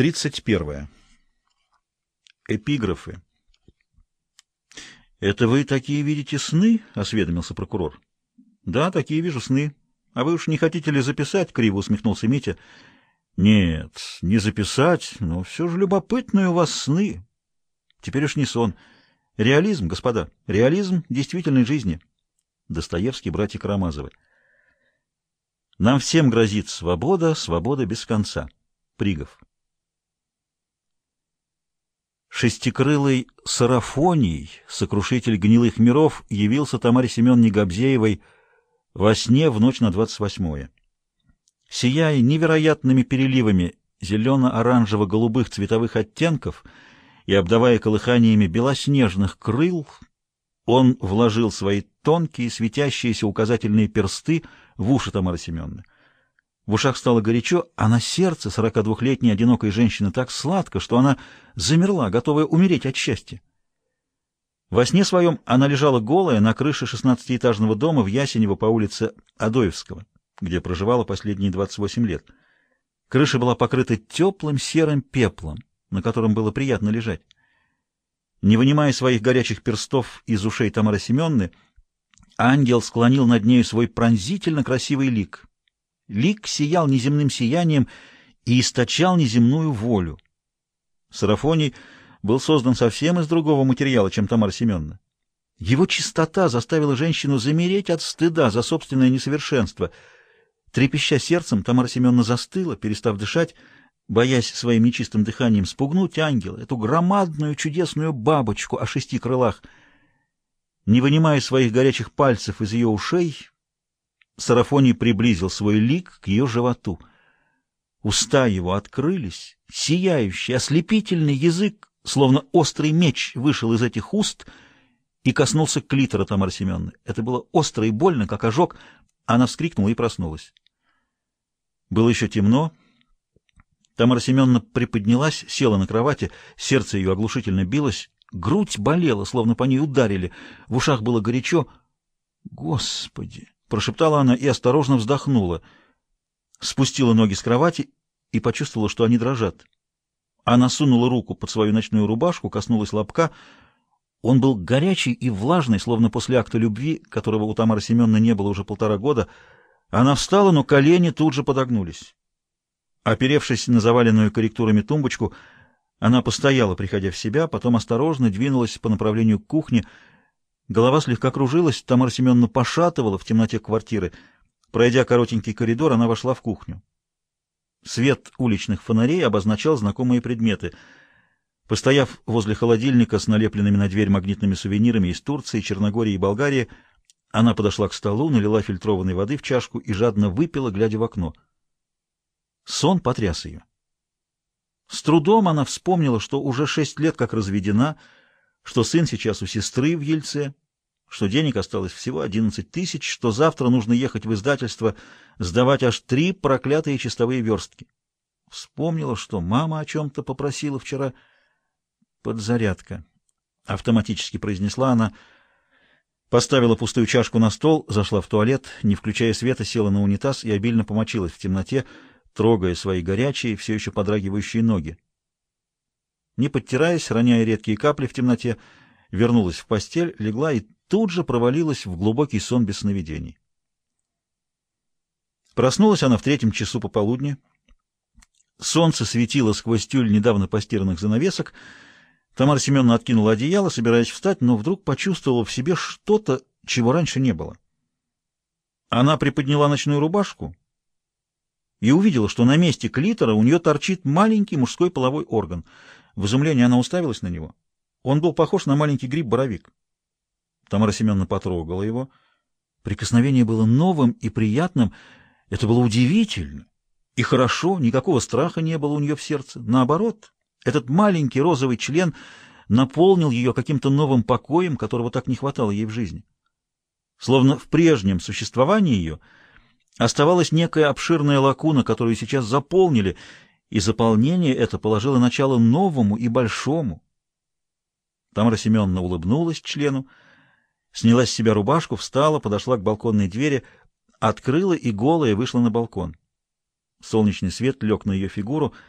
31. Эпиграфы. «Это вы такие видите сны?» — осведомился прокурор. «Да, такие вижу сны. А вы уж не хотите ли записать?» — криво усмехнулся Митя. «Нет, не записать, но все же любопытные у вас сны. Теперь уж не сон. Реализм, господа, реализм действительной жизни». Достоевский, братья Карамазовы. «Нам всем грозит свобода, свобода без конца». Пригов. Шестикрылый Сарафоний, сокрушитель гнилых миров, явился Тамаре Семеновне Гобзеевой во сне в ночь на 28-е. Сияя невероятными переливами зелено-оранжево-голубых цветовых оттенков и обдавая колыханиями белоснежных крыл, он вложил свои тонкие, светящиеся указательные персты в уши Тамары Семеновны. В ушах стало горячо, а на сердце 42-летней одинокой женщины так сладко, что она замерла, готовая умереть от счастья. Во сне своем она лежала голая на крыше 16-этажного дома в Ясенево по улице Адоевского, где проживала последние 28 лет. Крыша была покрыта теплым серым пеплом, на котором было приятно лежать. Не вынимая своих горячих перстов из ушей Тамары Семенны, ангел склонил над нею свой пронзительно красивый лик — Лик сиял неземным сиянием и источал неземную волю. Сарафоний был создан совсем из другого материала, чем Тамара Семеновна. Его чистота заставила женщину замереть от стыда за собственное несовершенство. Трепеща сердцем, Тамара Семеновна застыла, перестав дышать, боясь своим нечистым дыханием спугнуть ангела, эту громадную чудесную бабочку о шести крылах. Не вынимая своих горячих пальцев из ее ушей, Сарафоний приблизил свой лик к ее животу. Уста его открылись, сияющий, ослепительный язык, словно острый меч, вышел из этих уст и коснулся клитора Тамары Семеновны. Это было остро и больно, как ожог. Она вскрикнула и проснулась. Было еще темно. Тамара Семеновна приподнялась, села на кровати, сердце ее оглушительно билось, грудь болела, словно по ней ударили, в ушах было горячо. Господи! Прошептала она и осторожно вздохнула. Спустила ноги с кровати и почувствовала, что они дрожат. Она сунула руку под свою ночную рубашку, коснулась лобка. Он был горячий и влажный, словно после акта любви, которого у Тамары Семеновны не было уже полтора года. Она встала, но колени тут же подогнулись. Оперевшись на заваленную корректурами тумбочку, она постояла, приходя в себя, потом осторожно двинулась по направлению к кухне, Голова слегка кружилась, Тамара Семеновна пошатывала в темноте квартиры. Пройдя коротенький коридор, она вошла в кухню. Свет уличных фонарей обозначал знакомые предметы. Постояв возле холодильника с налепленными на дверь магнитными сувенирами из Турции, Черногории и Болгарии, она подошла к столу, налила фильтрованной воды в чашку и жадно выпила, глядя в окно. Сон потряс ее. С трудом она вспомнила, что уже шесть лет как разведена, что сын сейчас у сестры в Ельце, что денег осталось всего 11 тысяч, что завтра нужно ехать в издательство, сдавать аж три проклятые чистовые верстки. Вспомнила, что мама о чем-то попросила вчера. «Подзарядка», — автоматически произнесла она, поставила пустую чашку на стол, зашла в туалет, не включая света, села на унитаз и обильно помочилась в темноте, трогая свои горячие, все еще подрагивающие ноги. Не подтираясь, роняя редкие капли в темноте, вернулась в постель, легла и тут же провалилась в глубокий сон без сновидений. Проснулась она в третьем часу пополудни. Солнце светило сквозь тюль недавно постиранных занавесок. Тамара Семеновна откинула одеяло, собираясь встать, но вдруг почувствовала в себе что-то, чего раньше не было. Она приподняла ночную рубашку и увидела, что на месте клитора у нее торчит маленький мужской половой орган. В изумлении она уставилась на него. Он был похож на маленький гриб-боровик. Тамара Семеновна потрогала его. Прикосновение было новым и приятным. Это было удивительно. И хорошо, никакого страха не было у нее в сердце. Наоборот, этот маленький розовый член наполнил ее каким-то новым покоем, которого так не хватало ей в жизни. Словно в прежнем существовании ее оставалась некая обширная лакуна, которую сейчас заполнили, и заполнение это положило начало новому и большому. Тамара Семеновна улыбнулась члену, Сняла с себя рубашку, встала, подошла к балконной двери, открыла и голая вышла на балкон. Солнечный свет лег на ее фигуру —